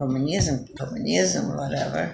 communism, communism, whatever.